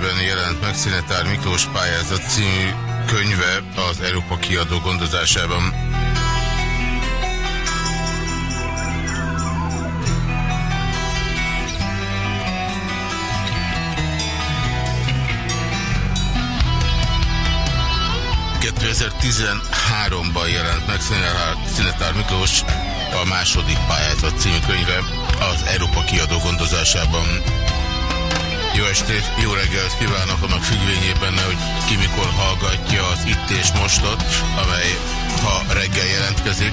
Ben jelent meg Szinetár Miklós pályázat című könyve az Európa kiadó gondozásában. ban jelent meg Szinetár Miklós a második pályázat című könyve az Európa kiadó gondozásában. Jó estét, jó reggelt kívánok annak függvényében, hogy ki mikor hallgatja az Itt és Mostot, amely ha reggel jelentkezik,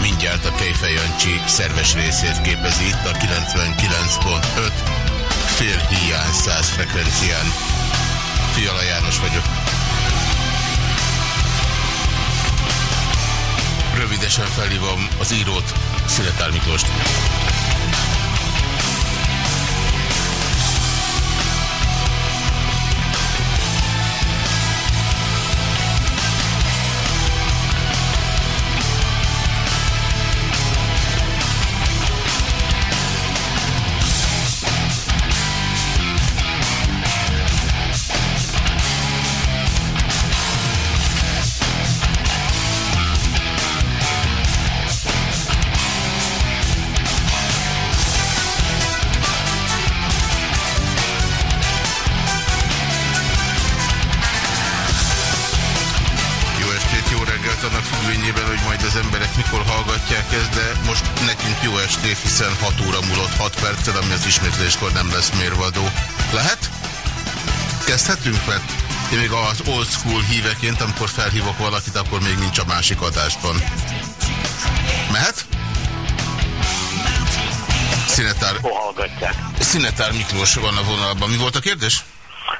mindjárt a Kejfej Jancsi szerves részét képezi itt a 99.5 fél hiány 100 frekvencián. Fiala János vagyok. Rövidesen felhívom az írót, Sziletár Miklóst. Az ismétléskor nem lesz mérvadó. Lehet? Kezdhetünk, mert én még az old school híveként, amikor felhívok valakit, akkor még nincs a másik adásban. Mehet? Szinetár... hallgatják? Szinetár Miklós van a vonalban. Mi volt a kérdés?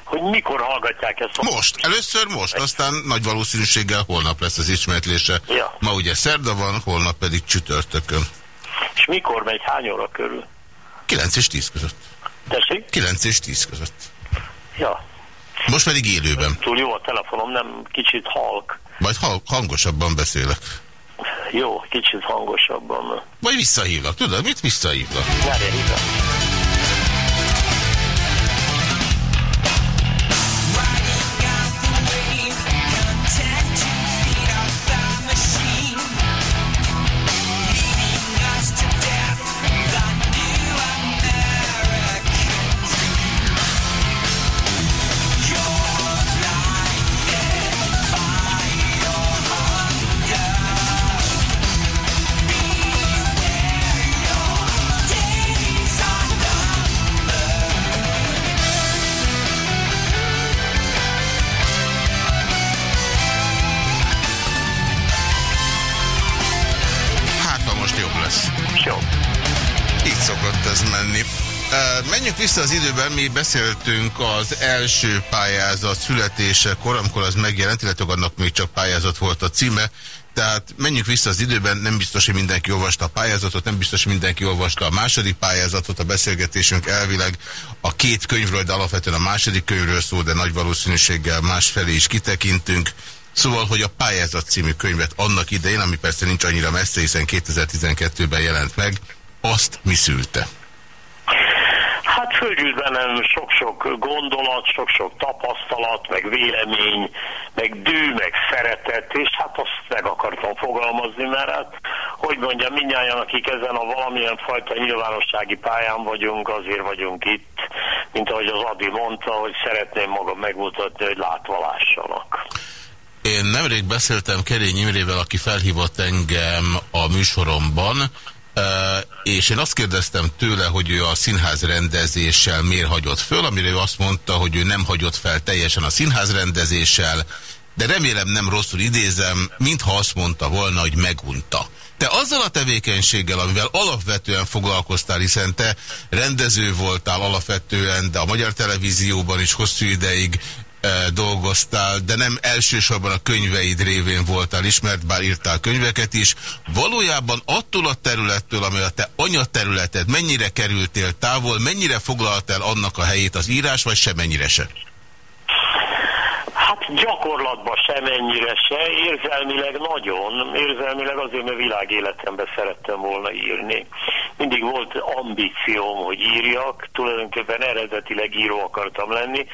Hogy mikor hallgatják ezt? Most. Először most, aztán nagy valószínűséggel holnap lesz az ismétlése. Ja. Ma ugye szerda van, holnap pedig csütörtökön. És mikor megy? Hány óra körül? 9 és 10 között. Tessék? 9 és 10 között. Ja. Most pedig élőben. Túl jó a telefonom, nem kicsit halk. Majd hangosabban beszélek. Jó, kicsit hangosabban. Vagy visszahívlak, tudod, mit visszahívlak? Várjál, Menjünk vissza az időben, mi beszéltünk az első pályázat születésekor, amikor az megjelent, illetve annak még csak pályázat volt a címe, tehát menjünk vissza az időben, nem biztos, hogy mindenki olvasta a pályázatot, nem biztos, hogy mindenki olvasta a második pályázatot, a beszélgetésünk elvileg a két könyvről, de alapvetően a második könyvről szól, de nagy valószínűséggel másfelé is kitekintünk. Szóval, hogy a pályázat című könyvet annak idején, ami persze nincs annyira messze, hiszen 2012-ben jelent meg, azt mi szülte? Fölgyűlt bennem sok-sok gondolat, sok-sok tapasztalat, meg vélemény, meg dű, meg szeretet, és hát azt meg akartam fogalmazni, mert hát hogy mondjam, mindjárt, akik ezen a valamilyen fajta nyilvánossági pályán vagyunk, azért vagyunk itt, mint ahogy az Adi mondta, hogy szeretném magam megmutatni, hogy látva lássanak. Én nemrég beszéltem Kerény Imrével, aki felhívott engem a műsoromban, és én azt kérdeztem tőle, hogy ő a színház rendezéssel miért hagyott föl, amire ő azt mondta, hogy ő nem hagyott fel teljesen a színház rendezéssel, de remélem nem rosszul idézem, mintha azt mondta volna, hogy megunta. Te azzal a tevékenységgel, amivel alapvetően foglalkoztál, hiszen te rendező voltál alapvetően, de a Magyar Televízióban is hosszú ideig dolgoztál, de nem elsősorban a könyveid révén voltál ismert, bár írtál könyveket is. Valójában attól a területtől, ami a te anyaterületed, mennyire kerültél távol, mennyire foglalt el annak a helyét az írás, vagy semennyire se? Hát gyakorlatban semennyire se, érzelmileg nagyon, érzelmileg azért, mert világéletemben szerettem volna írni. Mindig volt ambícióm, hogy írjak, tulajdonképpen eredetileg író akartam lenni.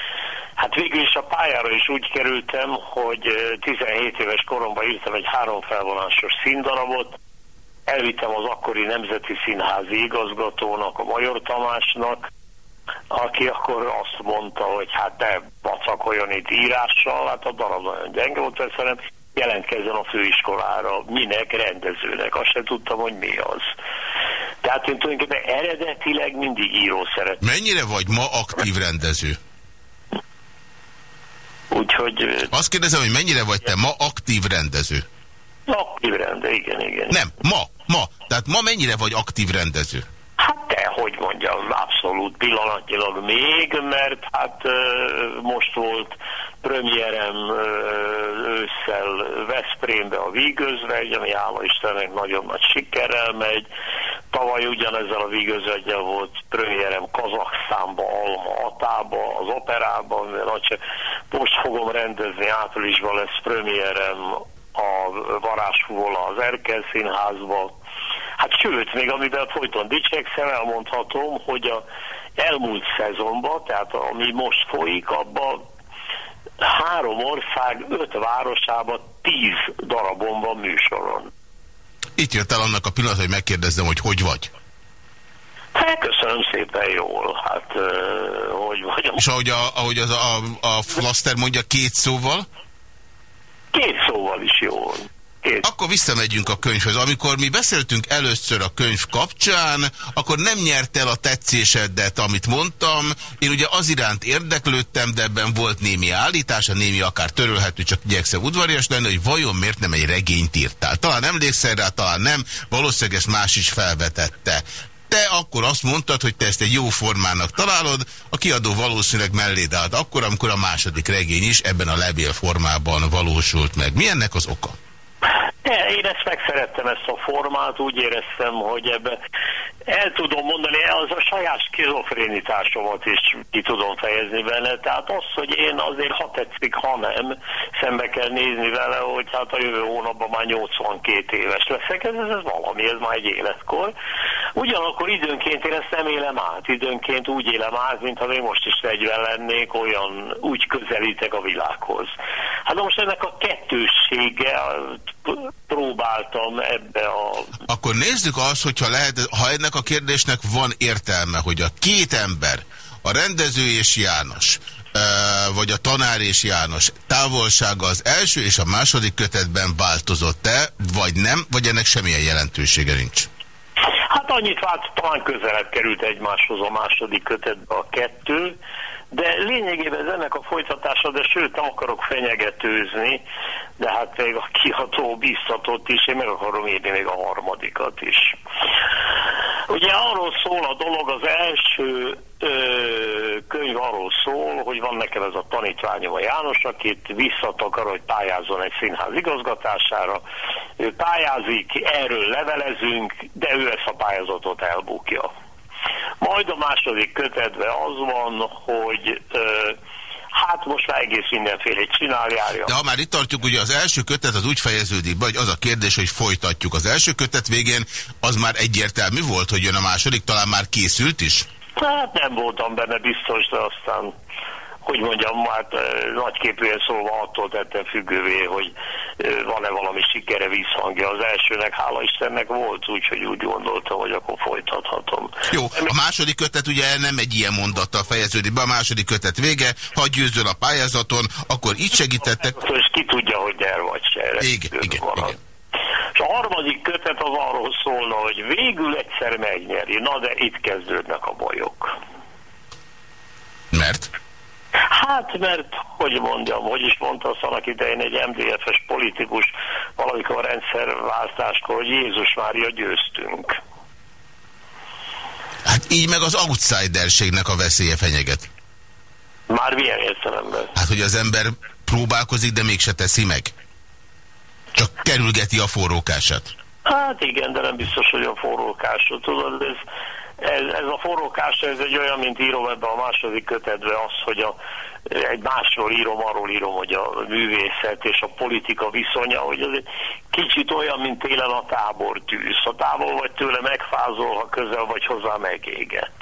Hát végül is a pályára is úgy kerültem, hogy 17 éves koromban írtam egy háromfelvonásos színdarabot, elvittem az akkori Nemzeti Színházi igazgatónak, a Major Tamásnak, aki akkor azt mondta, hogy hát te vacakoljon itt írással, hát a darab nagyon gyenge volt, szerintem jelentkezzen a főiskolára, minek, rendezőnek, azt sem tudtam, hogy mi az. Tehát én tulajdonképpen eredetileg mindig író szeretem. Mennyire vagy ma aktív rendező? Úgyhogy... Azt kérdezem, hogy mennyire vagy te ma aktív rendező? Aktív rendező, igen, igen. Nem, ma, ma. Tehát ma mennyire vagy aktív rendező? Hát te, hogy mondjam, abszolút pillanatnyilag még, mert hát most volt premierem ősszel Veszprémbe a Vígözvegy, ami hála Istennek nagyon nagy sikerrel megy. Tavaly ugyanezzel a Vígözvegyel volt premierem Kazaksztánba, Alma Atába, az operában, most fogom rendezni, áprilisban lesz premierem a Varázsfúvola az Erkel Színházba, Hát sőt, még amiben folyton dicsekszem, elmondhatom, hogy a elmúlt szezonban, tehát ami most folyik, abban három ország, öt városában tíz darabon van műsoron. Itt jött el annak a pillanat, hogy megkérdezzem, hogy hogy vagy? Hát köszönöm szépen jól, hát uh, hogy vagyok. És ahogy, a, ahogy az a, a Flaster mondja két szóval? Két szóval is jól. Két. Akkor visszamegyünk a könyvhöz. Amikor mi beszéltünk először a könyv kapcsán, akkor nem nyert el a tetszésedet, amit mondtam. Én ugye az iránt érdeklődtem, de ebben volt némi állítás, a némi akár törölhető, csak igyekszem udvarias lenni, hogy vajon miért nem egy regényt írtál. Talán emlékszel rá, talán nem, valószínűleg ezt más is felvetette. Te akkor azt mondtad, hogy te ezt egy jó formának találod, a kiadó valószínűleg melléd állt akkor, amikor a második regény is ebben a levél formában valósult meg. Mi ennek az oka? De én ezt megszerettem, ezt a formát, úgy éreztem, hogy ebbe el tudom mondani, az a saját skizofrénitásomat is ki tudom fejezni vele, tehát az, hogy én azért, ha tetszik, ha nem, szembe kell nézni vele, hogy hát a jövő hónapban már 82 éves leszek, ez, ez valami, ez már egy életkor. Ugyanakkor időnként én ezt nem élem át, időnként úgy élem át, mintha én most is 40 lennék, olyan úgy közelítek a világhoz. Hát most ennek a kettőssége próbáltam ebbe a... Akkor nézzük azt, hogyha lehet, ha ennek a kérdésnek van értelme, hogy a két ember, a rendező és János, vagy a tanár és János távolsága az első és a második kötetben változott-e, vagy nem, vagy ennek semmilyen jelentősége nincs? Hát annyit vált, talán közelebb került egymáshoz a második kötetbe a kettő, de lényegében ez ennek a folytatása, de sőt nem akarok fenyegetőzni, de hát még a kiható biztatott is, én meg akarom írni még a harmadikat is. Ugye arról szól a dolog, az első ö, könyv arról szól, hogy van nekem ez a tanítványom a János, akit visszatakar, hogy pályázzon egy színház igazgatására. Ő pályázik, erről levelezünk, de ő ezt a pályázatot elbukja. Majd a második kötetben az van, hogy ö, hát most már egész mindenféle csináljára. De ha már itt tartjuk, ugye az első kötet az úgy fejeződik be, hogy az a kérdés, hogy folytatjuk. Az első kötet végén az már egyértelmű volt, hogy jön a második, talán már készült is? Hát nem voltam benne biztos, de aztán hogy mondjam, hát nagyképűen szólva attól tettem függővé, hogy van-e valami sikere visszhangja. Az elsőnek hála Istennek volt, úgyhogy úgy gondoltam, hogy akkor folytathatom. Jó, a második kötet ugye nem egy ilyen mondattal fejeződik be, a második kötet vége, ha győzöl a pályázaton, akkor így segítettek. És ki tudja, hogy nyer vagy se. Igen, igen, igen. És a harmadik kötet az arról szólna, hogy végül egyszer megnyeri. Na de itt kezdődnek a bajok. Mert? Hát, mert, hogy mondjam, hogy is mondta azt annak idején egy MDF-es politikus valamikor a rendszerváltáskor, hogy Jézus Mária győztünk. Hát így meg az outsiderségnek a veszélye fenyeget. Már milyen értelemben? Hát, hogy az ember próbálkozik, de mégse teszi meg. Csak kerülgeti a forrókását. Hát igen, de nem biztos, hogy a forrókásot. Tudod, ez, ez, ez a forrókás, ez egy olyan, mint írom ebbe a második kötetbe, az, hogy a, egy másról írom, arról írom, hogy a művészet és a politika viszonya, hogy ez egy kicsit olyan, mint télen a tábortűz. Ha távol vagy tőle megfázol, ha közel vagy hozzá megéget.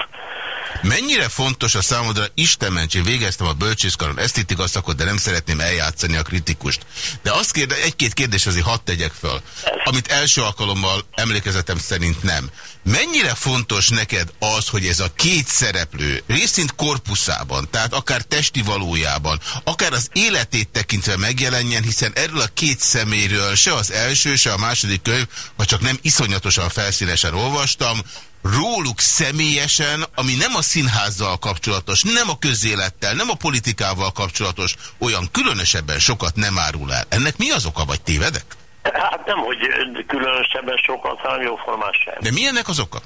Mennyire fontos a számodra, Isten mentsi, végeztem a bölcsészkaron esztétika szakot, de nem szeretném eljátszani a kritikust. De azt kérde, egy-két kérdés azért hadd tegyek föl, amit első alkalommal emlékezetem szerint nem. Mennyire fontos neked az, hogy ez a két szereplő részint korpuszában, tehát akár testi valójában, akár az életét tekintve megjelenjen, hiszen erről a két szeméről se az első, se a második könyv, vagy csak nem iszonyatosan felszínesen olvastam, róluk személyesen, ami nem a színházzal kapcsolatos, nem a közélettel, nem a politikával kapcsolatos, olyan különösebben sokat nem árul el. Ennek mi az oka, vagy tévedek? Hát nem, hogy különösebben sokat, hanem jóformán sem. De mi ennek az oka?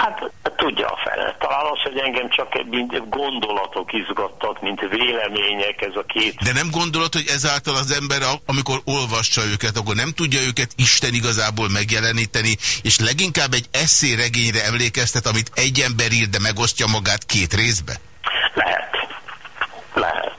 Hát tudja a fele. Talán az, hogy engem csak mint gondolatok izgattak, mint vélemények, ez a két... De nem gondolod, hogy ezáltal az ember, amikor olvassa őket, akkor nem tudja őket Isten igazából megjeleníteni, és leginkább egy eszéregényre emlékeztet, amit egy ember ír, de megosztja magát két részbe? Lehet. Lehet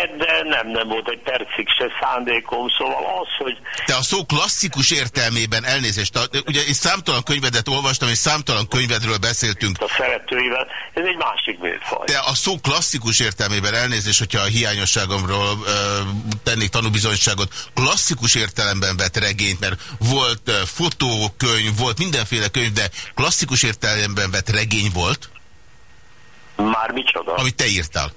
lehet, de nem, nem volt egy percig se szándékom, szóval az, hogy... Te a szó klasszikus értelmében elnézést, ugye én számtalan könyvedet olvastam, és számtalan könyvedről beszéltünk. A szeretőivel, ez egy másik műfaj. Te a szó klasszikus értelmében elnézést, hogyha a hiányosságomról uh, tennék tanúbizonyságot, klasszikus értelemben vett regényt, mert volt uh, fotókönyv, volt mindenféle könyv, de klasszikus értelemben vett regény volt? Már micsoda? Amit te írtál.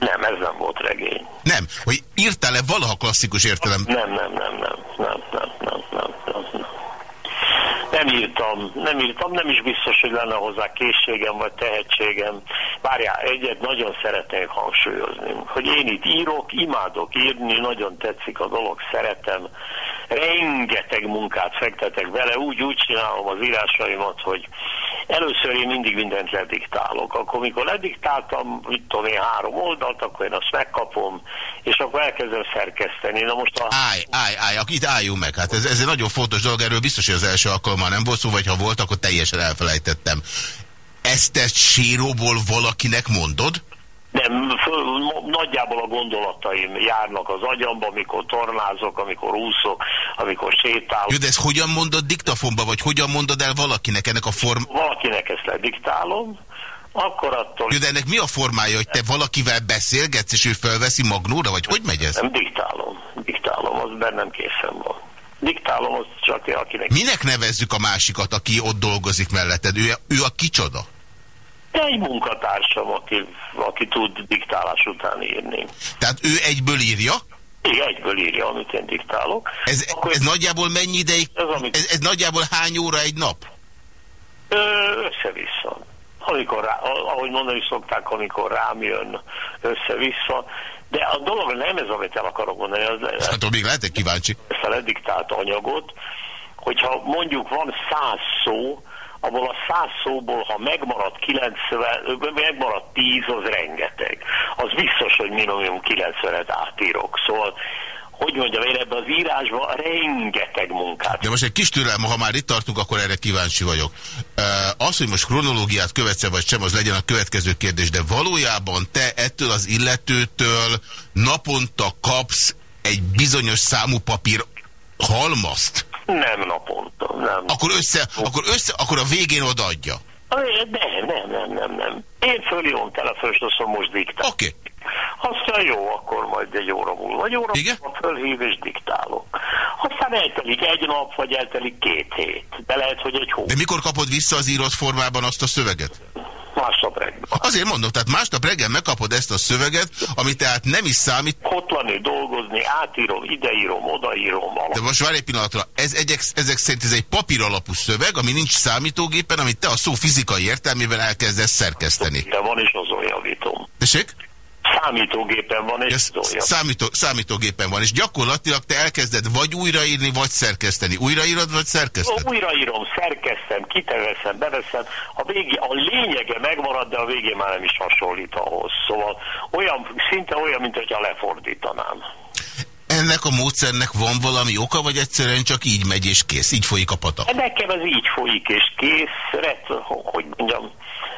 Nem, ez nem volt regény. Nem, hogy írtál-e valaha klasszikus értelem? Nem, nem, nem, nem, nem, nem, nem, nem, nem, nem. Nem írtam, nem írtam, nem is biztos, hogy lenne hozzá készségem vagy tehetségem. Várjál, egyet nagyon szeretnék hangsúlyozni, hogy én itt írok, imádok írni, nagyon tetszik a dolog, szeretem, rengeteg munkát fektetek vele, úgy, úgy csinálom az írásaimat, hogy először én mindig mindent lediktálok. Akkor, mikor lediktáltam, mit tudom én, három oldalt, akkor én azt megkapom, és akkor elkezdem szerkeszteni. Na most a... Állj, állj, állj, itt álljunk meg. Hát ez, ez egy nagyon fontos dolog, erről biztos, hogy az első alkalommal nem volt szó, vagy ha volt, akkor teljesen elfelejtettem. Ezt te síróból valakinek mondod? Nem, föl, nagyjából a gondolataim járnak az agyamba, amikor tornázok, amikor úszok, amikor sétálok. Jó, de ezt hogyan mondod diktafonba, vagy hogyan mondod el valakinek ennek a form... Valakinek ezt lediktálom, akkor attól... Jó, de ennek mi a formája, hogy te valakivel beszélgetsz, és ő felveszi magnóra, vagy hogy megy ez? Nem, diktálom. Diktálom, az bennem készen van. Diktálom, az csak akinek... Minek nevezzük a másikat, aki ott dolgozik melletted? Ő, ő a kicsoda? Egy munkatársam, aki, aki tud diktálás után írni. Tehát ő egyből írja? Igen, egyből írja, amit én diktálok. Ez, Akkor ez nagyjából mennyi ideig? Ez, amit... ez, ez nagyjából hány óra egy nap? Össze-vissza. Amikor rá, ahogy mondani szokták, amikor rám jön össze-vissza. De a dolog nem ez, amit el akarok mondani. Az, hát még lehetek kíváncsi. Ezt a lediktált anyagot, hogyha mondjuk van száz szó, abból a száz szóból, ha megmarad 90, megmarad 10, az rengeteg. Az biztos, hogy minimum 90-et átírok. Szóval hogy mondjam, én ebben az írásban rengeteg munkát. De most egy kis türelme, ha már itt tartunk, akkor erre kíváncsi vagyok. Az, hogy most kronológiát követsz vagy sem, az legyen a következő kérdés, de valójában te ettől az illetőtől naponta kapsz egy bizonyos számú papír halmazt? Nem naponta, nem. Akkor össze, akkor össze, akkor a végén odaadja. Nem, nem, nem, nem, nem. Én fölírom telefonos, azt most diktál. Oké. Okay. Aztán jó, akkor majd egy óra múlva. Egy óra Igen? múlva fölhív és diktálok. Aztán eltelik egy nap, vagy eltelik két hét. De lehet, hogy egy hó. De mikor kapod vissza az írott formában azt a szöveget? Másnap reggel. Azért mondom, tehát másnap reggel megkapod ezt a szöveget, ami tehát nem is számít. Ott lenni, dolgozni, átírom, ideírom, odaírom. Valami. De most várj egy pillanatra, ez egyek, ezek szerint ez egy papír alapú szöveg, ami nincs számítógépen, amit te a szó fizikai értelmében elkezdesz szerkeszteni. De van is azon javítom. Tessék? Számítógépen van és Ez számító, számítógépen van, és gyakorlatilag te elkezded vagy újraírni, vagy szerkeszteni. Újraírod, vagy szerkeszted? Újraírom, szerkesztem, kiteveszem, beveszem. A, végé, a lényege megmarad, de a végén már nem is hasonlít ahhoz. Szóval olyan, szinte olyan, mint hogyha lefordítanám. Ennek a módszernek van valami oka, vagy egyszerűen csak így megy és kész, így folyik a patak? Nekem ez így folyik és kész, ret, hogy mondjam,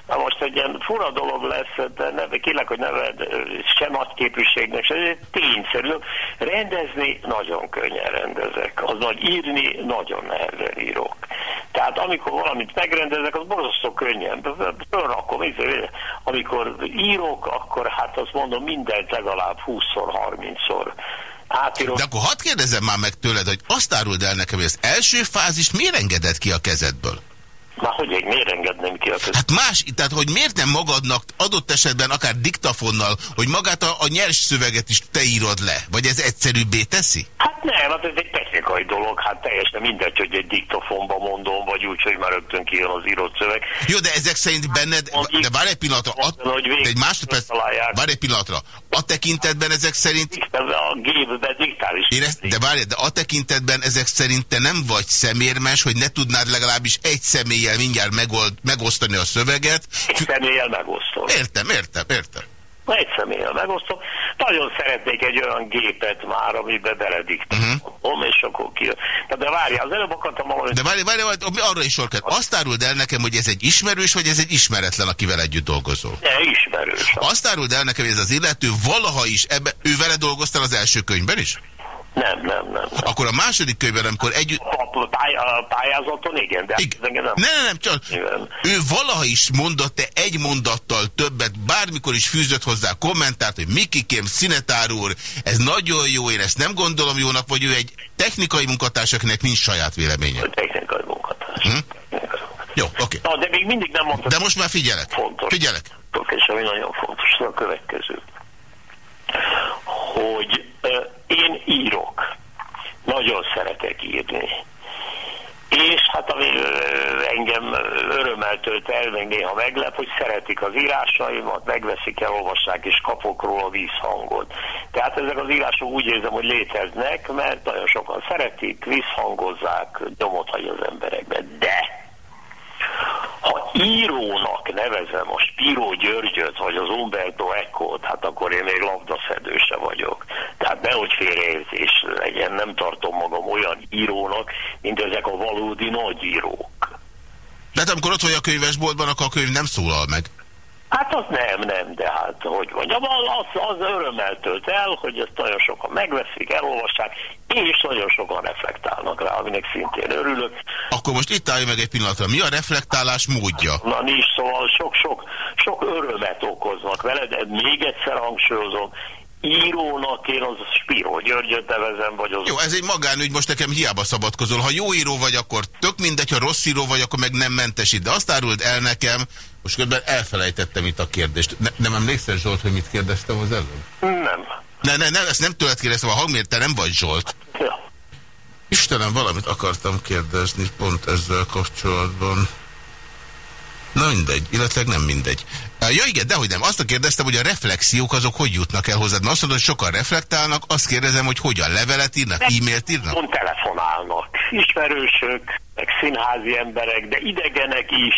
na most egy ilyen fura dolog lesz, de ne, kérlek, hogy neved se nagy képviségnek, se tényszerű. Rendezni nagyon könnyen rendezek, az nagy írni nagyon nehezen írok. Tehát amikor valamit megrendezek, az borzasztó könnyen. Fölrakom, izé, amikor írok, akkor hát azt mondom mindent legalább 20-szor, 30-szor átírom. De akkor hadd kérdezem már meg tőled, hogy azt áruld el nekem, hogy az első fázis miért engedett ki a kezedből? Már hogy én miért engedném ki a között? Hát más, tehát hogy miért nem magadnak adott esetben akár diktafonnal, hogy magát a, a nyers szöveget is te írod le? Vagy ez egyszerűbbé teszi? Hát nem, hát ez egy technikai dolog, hát teljesen mindegy, hogy egy diktafonba mondom, vagy úgy, hogy már rögtön kijön az írott szöveg. Jó, de ezek szerint benned, de várj egy pillanatra, a, Hogy de egy másodperc, várj egy pillanatra, a tekintetben ezek szerint A gépbe diktál is. Én ezt, de várj, de a tekintetben ezek szerint te nem vagy szemérmes, hogy ne tudnád legalábbis egy személlyel mindjárt megold, megosztani a szöveget. Egy személlyel megosztom. Értem, értem, értem. Na, Egy személlyel megosztom. Nagyon szeretnék egy olyan gépet már, amiben belediktálom, uh-huh. és akkor kijön. De várjál, az előbb akartam valami... De várj, várj, várj, arra is sor kell. Azt áruld el nekem, hogy ez egy ismerős, vagy ez egy ismeretlen, akivel együtt dolgozol. Ne, ismerős. Azt áruld el nekem, hogy ez az illető valaha is, ebbe, ő vele dolgoztál az első könyvben is? Nem, nem, nem. Akkor a második könyvben, amikor együtt... A, pály, a pályázaton igen, de Igen. engem nem. Nem, nem, csak Igen. ő valaha is mondott-e egy mondattal többet, bármikor is fűzött hozzá kommentárt, hogy Mikikém, Szinetár úr, ez nagyon jó, én ezt nem gondolom jónak, vagy ő egy technikai munkatárs, akinek nincs saját véleménye. A technikai munkatárs. Hm? Jó, oké. Na, de még mindig nem mondtam. De most már figyelek. Fontos. Figyelek. és ami nagyon fontos, az a következő. Hogy ö, én írok. Nagyon szeretek írni. És hát ami engem örömmel tölt el, meg néha meglep, hogy szeretik az írásaimat, megveszik, elolvassák, és kapok róla vízhangot. Tehát ezek az írások úgy érzem, hogy léteznek, mert nagyon sokan szeretik, visszhangozzák, nyomot hagy az emberekbe. De ha írónak nevezem a Spiro Györgyöt, vagy az Umberto Eco-t, hát akkor én még labdaszedőse vagyok. Tehát nehogy félreérzés legyen, nem tartom magam olyan írónak, mint ezek a valódi nagy írók. De hát amikor ott vagy a könyvesboltban, akkor a könyv nem szólal meg. Hát az nem, nem, de hát, hogy mondjam, az, az örömmel tölt el, hogy ezt nagyon sokan megveszik, elolvassák, és nagyon sokan reflektálnak rá, aminek szintén örülök. Akkor most itt állj meg egy pillanatra. Mi a reflektálás módja? Na nincs, szóval sok-sok sok örömet okoznak vele, de még egyszer hangsúlyozom, írónak én az Spiro Györgyöt nevezem, vagy az... Jó, ez egy magánügy, most nekem hiába szabadkozol. Ha jó író vagy, akkor tök mindegy, ha rossz író vagy, akkor meg nem mentesít. De azt áruld el nekem, most közben elfelejtettem itt a kérdést. Ne, nem emlékszel, Zsolt, hogy mit kérdeztem az előbb? Nem. Ne, ne, ne, ezt nem tőled kérdeztem, a hangmért te nem vagy Zsolt. Ja. Istenem, valamit akartam kérdezni pont ezzel kapcsolatban. Na mindegy, illetve nem mindegy. Ja igen, dehogy nem. Azt kérdeztem, hogy a reflexiók azok hogy jutnak el hozzád. Mert azt mondod, hogy sokan reflektálnak, azt kérdezem, hogy hogyan levelet írnak, e-mailt írnak? Pont telefonálnak. Ismerősök, meg színházi emberek, de idegenek is.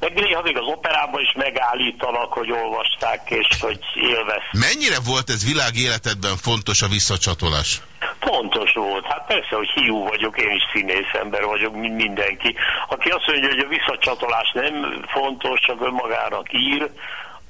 Meg néha még az operában is megállítanak, hogy olvasták, és hogy élvez. Mennyire volt ez világ életedben fontos a visszacsatolás? Fontos volt. Hát persze, hogy hiú vagyok, én is színész ember vagyok, mint mindenki. Aki azt mondja, hogy a visszacsatolás nem fontos, csak önmagának ír,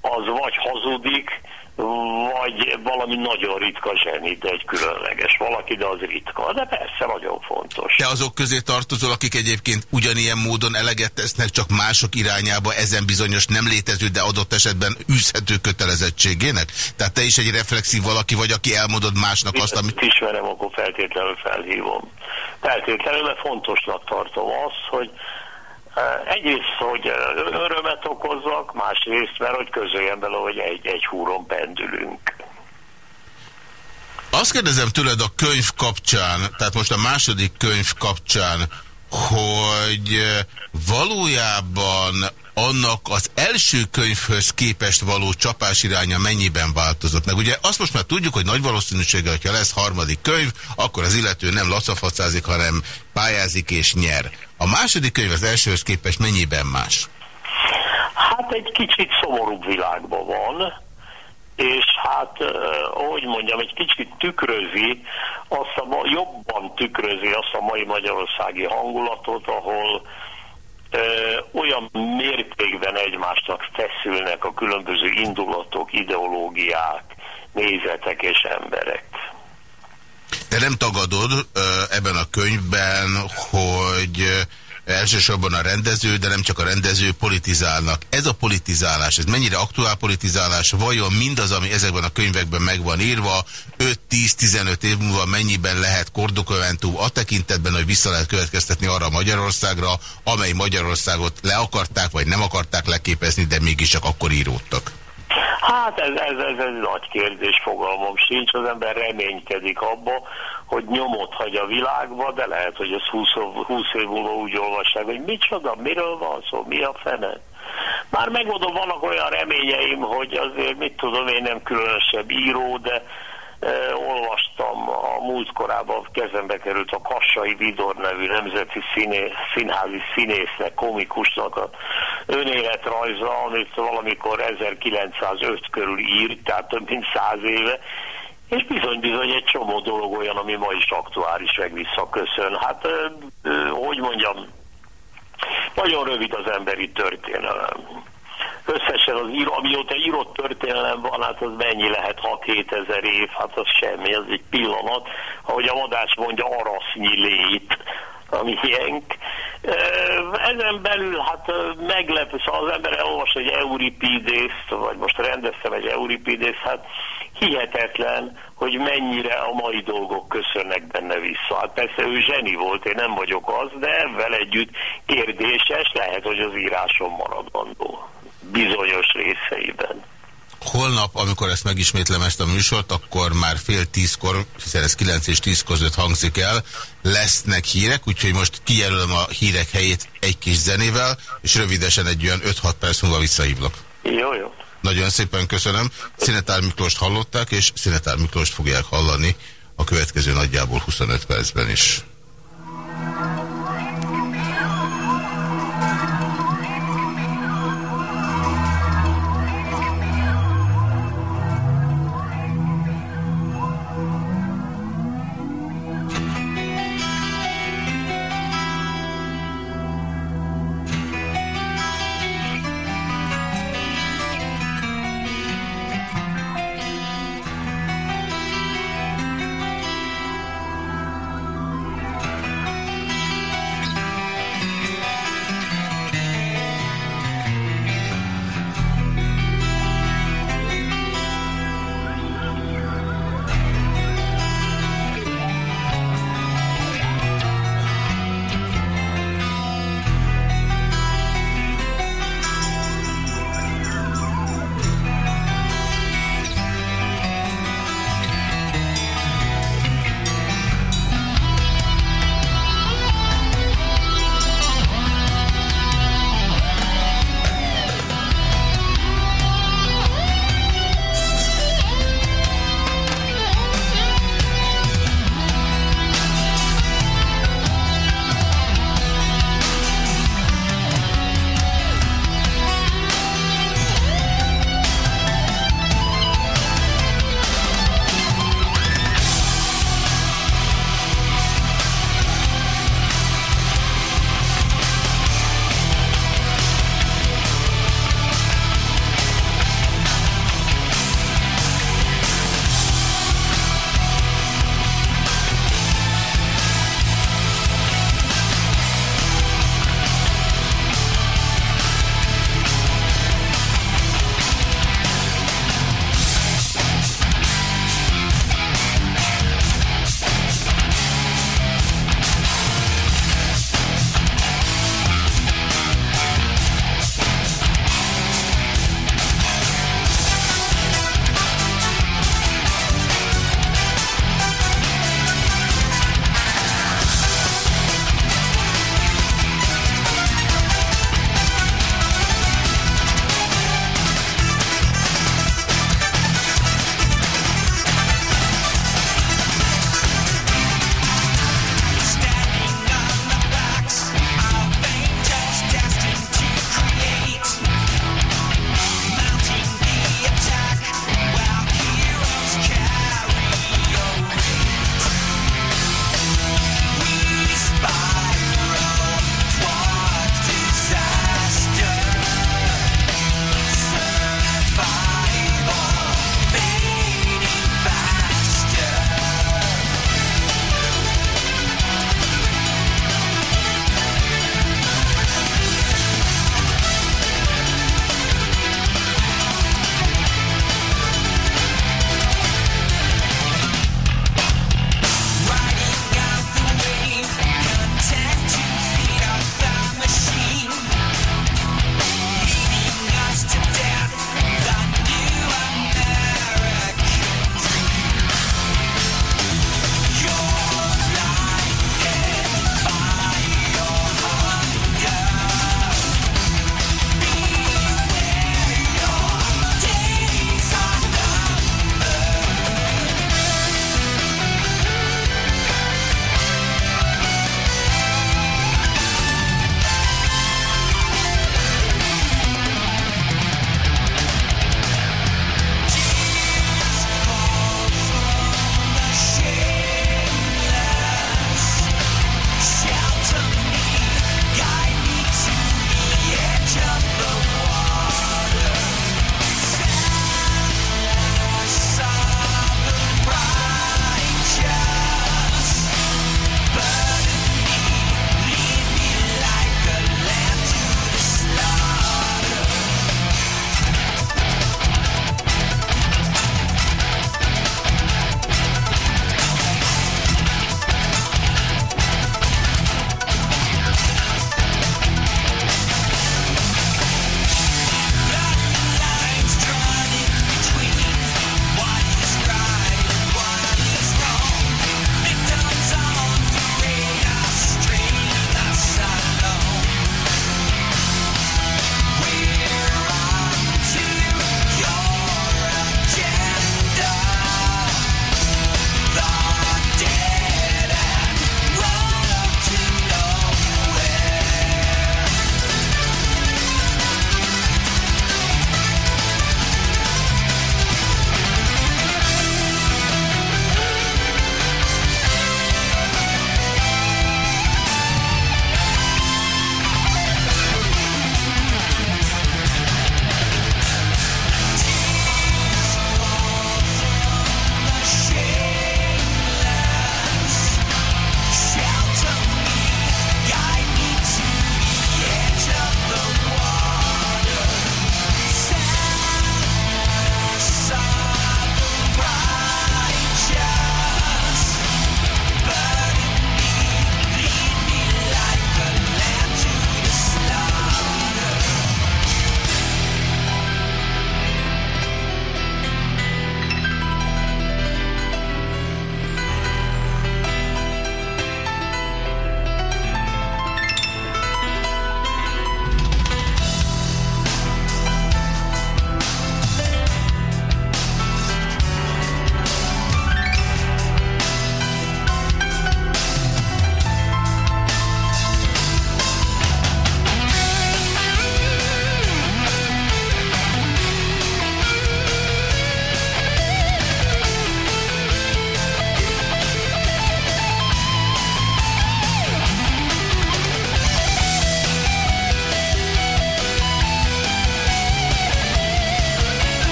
az vagy hazudik, vagy valami nagyon ritka zseni, de egy különleges valaki, de az ritka. De persze nagyon fontos. Te azok közé tartozol, akik egyébként ugyanilyen módon eleget tesznek, csak mások irányába ezen bizonyos nem létező, de adott esetben űzhető kötelezettségének? Tehát te is egy reflexív valaki vagy, aki elmondod másnak azt, amit... ismerem, akkor feltétlenül felhívom. Feltétlenül, mert fontosnak tartom azt, hogy Egyrészt, hogy örömet okozzak, másrészt, mert hogy közöljem bele, hogy egy, egy húron pendülünk. Azt kérdezem tőled a könyv kapcsán, tehát most a második könyv kapcsán, hogy valójában annak az első könyvhöz képest való csapás iránya mennyiben változott meg. Ugye azt most már tudjuk, hogy nagy valószínűséggel, hogyha lesz harmadik könyv, akkor az illető nem laszafacázik, hanem pályázik és nyer. A második könyv az elsőhöz képest mennyiben más? Hát egy kicsit szomorúbb világban van, és hát, ahogy mondjam, egy kicsit tükrözi, azt a, jobban tükrözi azt a mai magyarországi hangulatot, ahol olyan mértékben egymásnak feszülnek a különböző indulatok, ideológiák, nézetek és emberek. De nem tagadod ebben a könyvben, hogy elsősorban a rendező, de nem csak a rendező politizálnak. Ez a politizálás, ez mennyire aktuál politizálás, vajon mindaz, ami ezekben a könyvekben meg van írva, 5-10-15 év múlva mennyiben lehet kordokumentum a tekintetben, hogy vissza lehet következtetni arra Magyarországra, amely Magyarországot le akarták, vagy nem akarták leképezni, de mégis csak akkor íródtak? Hát ez, ez, ez, ez nagy kérdés, fogalmam sincs. Az ember reménykedik abba, hogy nyomot hagy a világba, de lehet, hogy ez 20, 20 év múlva úgy olvassák, hogy micsoda, miről van szó, mi a fene. Már megmondom, vannak olyan reményeim, hogy azért, mit tudom, én nem különösebb író, de olvastam a múltkorában kezembe került a Kassai Vidor nevű nemzeti színé, színházi színésznek, komikusnak a önéletrajza, amit valamikor 1905 körül írt, tehát több mint száz éve, és bizony-bizony egy csomó dolog olyan, ami ma is aktuális, meg visszaköszön. Hát, hogy mondjam, nagyon rövid az emberi történelem összesen az író, amióta írott történelem van, hát az mennyi lehet 6-7 ezer év, hát az semmi, az egy pillanat, ahogy a vadás mondja, arasznyi lét, ami ilyenk. Ezen belül hát meglepő, szóval az ember elolvas egy Euripidészt, vagy most rendeztem egy Euripidészt, hát hihetetlen, hogy mennyire a mai dolgok köszönnek benne vissza. Hát persze ő zseni volt, én nem vagyok az, de ezzel együtt kérdéses, lehet, hogy az írásom maradandó bizonyos részeiben. Holnap, amikor ezt megismétlem ezt a műsort, akkor már fél tízkor, hiszen ez 9 és 10 között hangzik el, lesznek hírek, úgyhogy most kijelölöm a hírek helyét egy kis zenével, és rövidesen egy olyan 5-6 perc múlva visszahívlak. Jó, jó. Nagyon szépen köszönöm. Szinetár Miklóst hallották, és Szinetár Miklóst fogják hallani a következő nagyjából 25 percben is.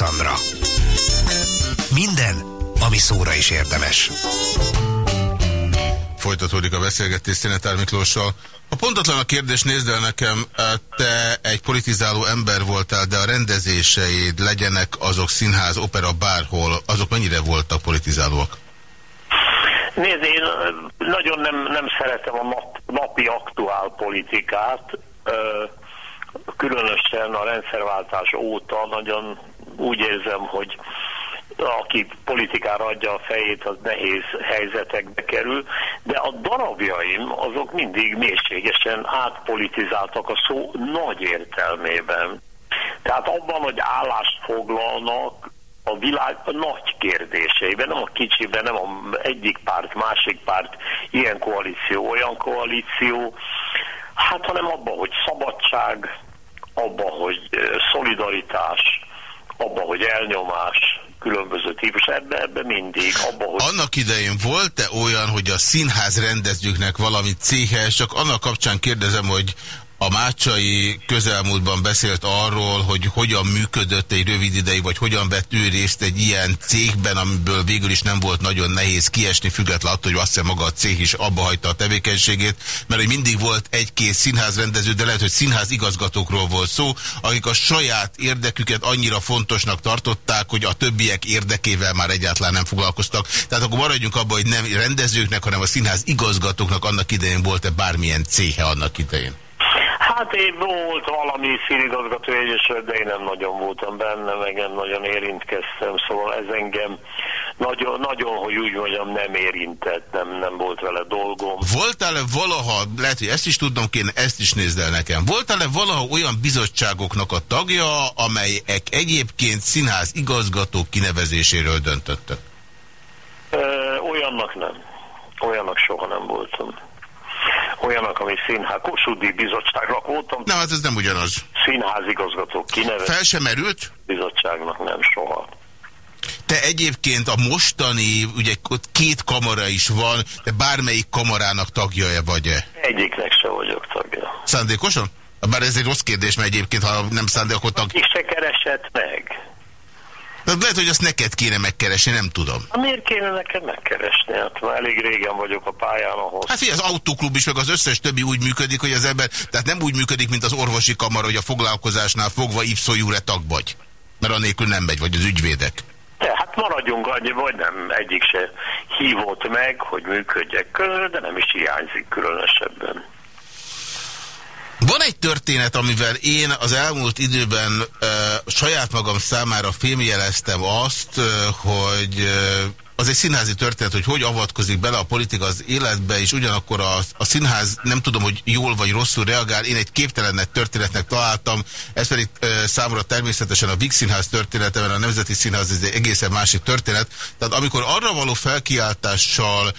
Alexandra. Minden, ami szóra is érdemes. Folytatódik a beszélgetés Szenetár Miklóssal. A pontatlan a kérdés, nézd el nekem, te egy politizáló ember voltál, de a rendezéseid legyenek azok színház, opera, bárhol, azok mennyire voltak politizálóak? Nézd, én nagyon nem, nem szeretem a nap, napi aktuál politikát, különösen a rendszerváltás óta nagyon úgy érzem, hogy aki politikára adja a fejét, az nehéz helyzetekbe kerül, de a darabjaim azok mindig mélységesen átpolitizáltak a szó nagy értelmében. Tehát abban, hogy állást foglalnak a világ a nagy kérdéseiben, nem a kicsiben, nem a egyik párt, másik párt, ilyen koalíció, olyan koalíció, hát hanem abban, hogy szabadság, abban, hogy szolidaritás, abban, hogy elnyomás, különböző típus, ebbe, ebbe mindig. Abba, hogy... Annak idején volt-e olyan, hogy a színház rendezőknek valami céhes, csak annak kapcsán kérdezem, hogy a Mácsai közelmúltban beszélt arról, hogy hogyan működött egy rövid ideig, vagy hogyan vett ő részt egy ilyen cégben, amiből végül is nem volt nagyon nehéz kiesni, függetlenül attól, hogy azt hiszem maga a cég is abba hagyta a tevékenységét, mert hogy mindig volt egy-két színházrendező, de lehet, hogy színház igazgatókról volt szó, akik a saját érdeküket annyira fontosnak tartották, hogy a többiek érdekével már egyáltalán nem foglalkoztak. Tehát akkor maradjunk abban, hogy nem rendezőknek, hanem a színház igazgatóknak annak idején volt-e bármilyen céhe annak idején. Hát én volt valami színigazgató egyesület, de én nem nagyon voltam benne, meg nem nagyon érintkeztem, szóval ez engem nagyon, nagyon hogy úgy mondjam, nem érintett, nem, nem volt vele dolgom. Voltál-e valaha, lehet, hogy ezt is tudnom kéne, ezt is nézd el nekem, voltál-e valaha olyan bizottságoknak a tagja, amelyek egyébként színház igazgató kinevezéséről döntöttek? olyannak nem. Olyannak soha nem voltam olyanok, ami színház, Kossuth bizottságnak voltam. Nem, hát ez nem ugyanaz. Színházigazgató kinevezett. Fel sem merült? Bizottságnak nem soha. Te egyébként a mostani, ugye ott két kamara is van, de bármelyik kamarának tagja-e vagy-e? Egyiknek se vagyok tagja. Szándékosan? Bár ez egy rossz kérdés, mert egyébként, ha nem szándékot tag... Ki se keresett meg. De lehet, hogy azt neked kéne megkeresni, nem tudom. Ha miért kéne neked megkeresni? Hát már elég régen vagyok a pályán ahhoz. Hát figyelj, az autóklub is, meg az összes többi úgy működik, hogy az ember, tehát nem úgy működik, mint az orvosi kamara, hogy a foglalkozásnál fogva ipszójúre tag vagy. Mert anélkül nem megy, vagy az ügyvédek. De, hát maradjunk annyi, vagy nem, egyik se hívott meg, hogy működjek közül, de nem is hiányzik különösebben. Van egy történet, amivel én az elmúlt időben e, saját magam számára fémjeleztem azt, e, hogy e, az egy színházi történet, hogy hogy avatkozik bele a politika az életbe, és ugyanakkor a, a színház nem tudom, hogy jól vagy rosszul reagál. Én egy képtelennek történetnek találtam, ez pedig e, számomra természetesen a Vix Színház története, mert a Nemzeti Színház ez egy egészen másik történet. Tehát amikor arra való felkiáltással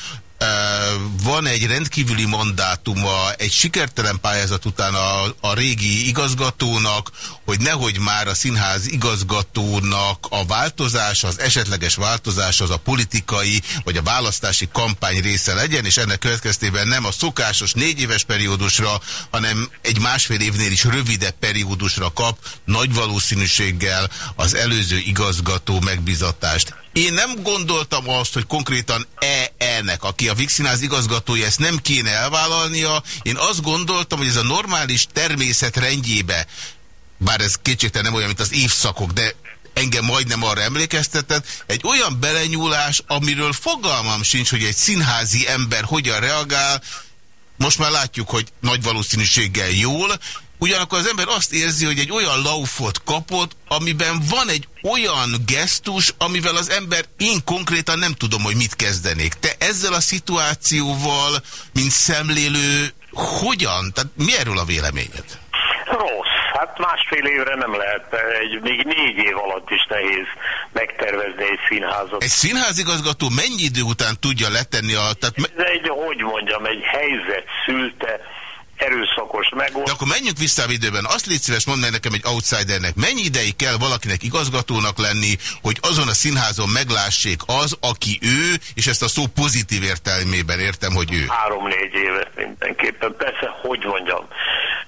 van egy rendkívüli mandátuma egy sikertelen pályázat után a, a régi igazgatónak, hogy nehogy már a színház igazgatónak a változás, az esetleges változás az a politikai vagy a választási kampány része legyen, és ennek következtében nem a szokásos négy éves periódusra, hanem egy másfél évnél is rövidebb periódusra kap nagy valószínűséggel az előző igazgató megbizatást. Én nem gondoltam azt, hogy konkrétan E-nek, aki a Vixinház igazgatója, ezt nem kéne elvállalnia. Én azt gondoltam, hogy ez a normális természet rendjébe, bár ez kétségtelen nem olyan, mint az évszakok, de engem majdnem arra emlékeztetett, egy olyan belenyúlás, amiről fogalmam sincs, hogy egy színházi ember hogyan reagál, most már látjuk, hogy nagy valószínűséggel jól, Ugyanakkor az ember azt érzi, hogy egy olyan laufot kapott, amiben van egy olyan gesztus, amivel az ember, én konkrétan nem tudom, hogy mit kezdenék. Te ezzel a szituációval, mint szemlélő, hogyan? Tehát mi erről a véleményed? Rossz. Hát másfél évre nem lehet, egy, még négy év alatt is nehéz megtervezni egy színházat. Egy színházigazgató mennyi idő után tudja letenni a... Tehát... Ez egy, hogy mondjam, egy helyzet szülte, erőszakos megoldás. De akkor menjünk vissza a időben. Azt légy szíves, mondd meg nekem egy outsidernek, mennyi ideig kell valakinek igazgatónak lenni, hogy azon a színházon meglássék az, aki ő, és ezt a szó pozitív értelmében értem, hogy ő. Három-négy évet mindenképpen. Persze, hogy mondjam,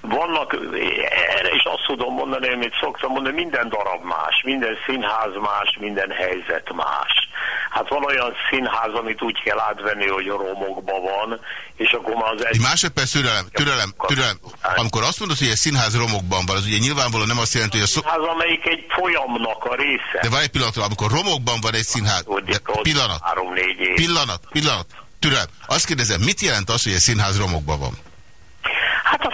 vannak, erre is azt tudom mondani, amit szoktam mondani, minden darab más, minden színház más, minden helyzet más. Hát van olyan színház, amit úgy kell átvenni, hogy romokban van, és akkor már az egy... Másodperc, türelem, türelem, türelem. Amikor azt mondod, hogy egy színház romokban van, az ugye nyilvánvalóan nem azt jelenti, hogy a... Szó... Színház, amelyik egy folyamnak a része. De van egy pillanat, amikor romokban van egy színház. De pillanat, pillanat, pillanat, türelem. Azt kérdezem, mit jelent az, hogy egy színház romokban van?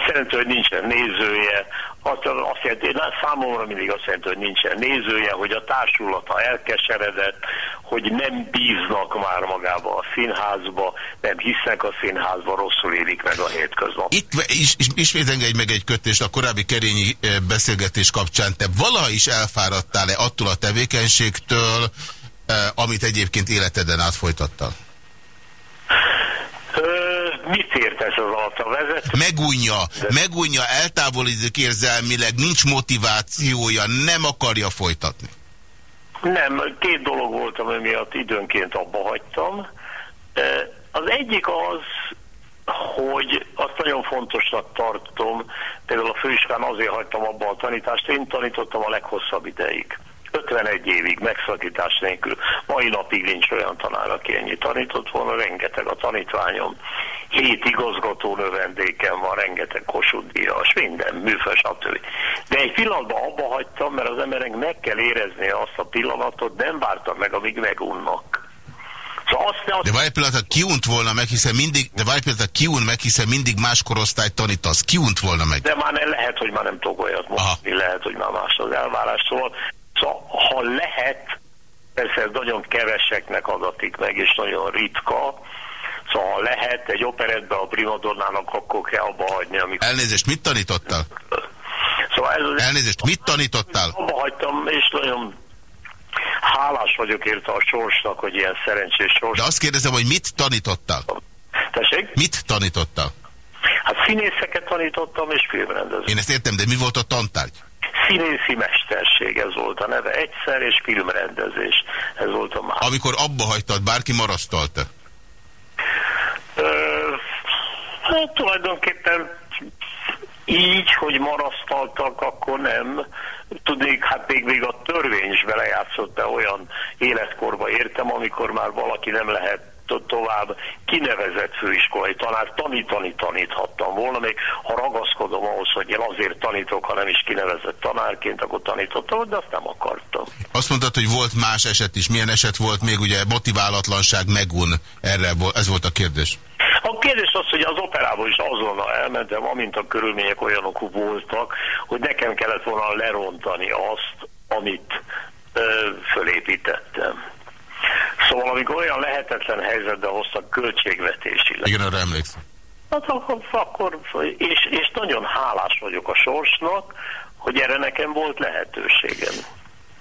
Jelenti, hogy nincsen nézője, azt, azt jelenti, számomra mindig azt jelenti, hogy nincsen nézője, hogy a társulata elkeseredett, hogy nem bíznak már magába a színházba, nem hisznek a színházba, rosszul élik meg a hétköznap. Itt is, is, ismét engedj meg egy kötést a korábbi kerényi eh, beszélgetés kapcsán. Te valaha is elfáradtál-e attól a tevékenységtől, eh, amit egyébként életeden átfolytattál? Mit értesz az alatt a vezető? Megújja, De... megújja, eltávolítik érzelmileg, nincs motivációja, nem akarja folytatni. Nem, két dolog volt, ami miatt időnként abba hagytam. Az egyik az, hogy azt nagyon fontosnak tartom, például a főiskán azért hagytam abba a tanítást, én tanítottam a leghosszabb ideig. 51 évig megszakítás nélkül. Mai napig nincs olyan tanár, aki ennyi tanított volna, rengeteg a tanítványom. Hét igazgató növendékem van, rengeteg kosudíjas, minden, műfaj, stb. De egy pillanatban abba hagytam, mert az emberek meg kell érezni azt a pillanatot, nem vártam meg, amíg megunnak. Szóval azt, azt... De várj pillanat, kiunt volna meg, hiszen mindig, de várj pillanat, kiunt meg, hiszen mindig más korosztályt tanítasz. Kiunt volna meg. De már ne, lehet, hogy már nem tudok olyat mondani, lehet, hogy már más az elvárás. Szóval, ha lehet, persze ez nagyon keveseknek adatik meg, és nagyon ritka, Szóval ha lehet egy operetbe a primadonnának, akkor kell abba hagyni. Amikor... Elnézést, mit tanítottál? Szóval ez az... Elnézést, mit tanítottál? Abba hagytam, és nagyon hálás vagyok érte a sorsnak, hogy ilyen szerencsés sors. De azt kérdezem, hogy mit tanítottál? Tessék? Mit tanítottál? Hát színészeket tanítottam, és filmrendező. Én ezt értem, de mi volt a tantárgy? Színészi mesterség, ez volt a neve. Egyszer és filmrendezés, ez volt a már. Amikor abba hagytad, bárki marasztalta? Hát tulajdonképpen így, hogy marasztaltak, akkor nem. Tudnék, hát még, még a törvény is belejátszott, de olyan életkorba értem, amikor már valaki nem lehet tovább kinevezett főiskolai tanár, tanítani taníthattam volna, még ha ragaszkodom ahhoz, hogy én azért tanítok, ha nem is kinevezett tanárként, akkor tanítottam, de azt nem akartam. Azt mondtad, hogy volt más eset is. Milyen eset volt még, ugye motiválatlanság megun? Erre, ez volt a kérdés. A kérdés az, hogy az operából is azonnal elmentem, amint a körülmények olyanok voltak, hogy nekem kellett volna lerontani azt, amit ö, fölépítettem. Szóval amikor olyan lehetetlen helyzetbe hoztak költségvetésileg. Igen, arra emlékszem. Hát akkor, akkor és, és nagyon hálás vagyok a sorsnak, hogy erre nekem volt lehetőségem.